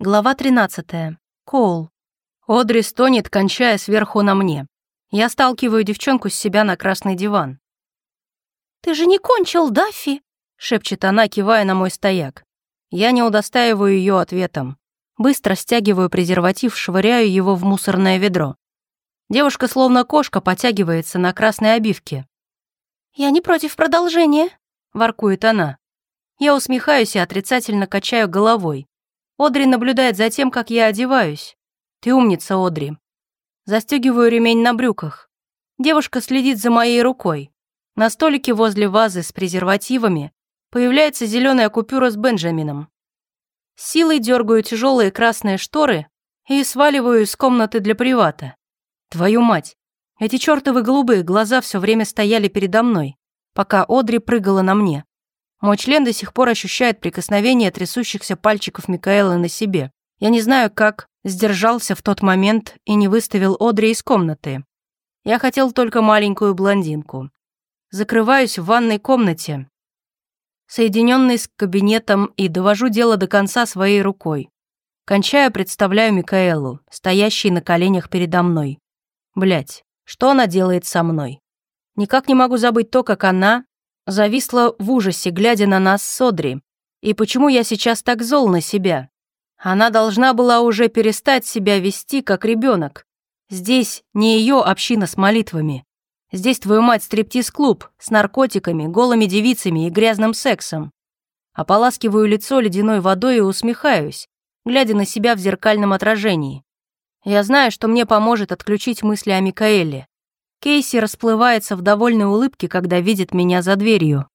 Глава 13. Коул. Одри стонет, кончая сверху на мне. Я сталкиваю девчонку с себя на красный диван. «Ты же не кончил, Даффи?» — шепчет она, кивая на мой стояк. Я не удостаиваю ее ответом. Быстро стягиваю презерватив, швыряю его в мусорное ведро. Девушка, словно кошка, потягивается на красной обивке. «Я не против продолжения», — воркует она. Я усмехаюсь и отрицательно качаю головой. Одри наблюдает за тем, как я одеваюсь. Ты умница, Одри. Застегиваю ремень на брюках. Девушка следит за моей рукой. На столике возле вазы с презервативами появляется зеленая купюра с Бенджамином. Силой дергаю тяжелые красные шторы и сваливаю из комнаты для привата. Твою мать, эти чертовы голубые глаза все время стояли передо мной, пока Одри прыгала на мне. Мой член до сих пор ощущает прикосновение трясущихся пальчиков Микаэлы на себе. Я не знаю, как сдержался в тот момент и не выставил Одри из комнаты. Я хотел только маленькую блондинку. Закрываюсь в ванной комнате, соединенной с кабинетом, и довожу дело до конца своей рукой. Кончая, представляю Микаэлу, стоящей на коленях передо мной. Блять, что она делает со мной? Никак не могу забыть то, как она Зависла в ужасе, глядя на нас с Одри. И почему я сейчас так зол на себя? Она должна была уже перестать себя вести, как ребенок. Здесь не ее община с молитвами. Здесь твою мать стриптиз-клуб с наркотиками, голыми девицами и грязным сексом. Ополаскиваю лицо ледяной водой и усмехаюсь, глядя на себя в зеркальном отражении. Я знаю, что мне поможет отключить мысли о Микаэле. Кейси расплывается в довольной улыбке, когда видит меня за дверью.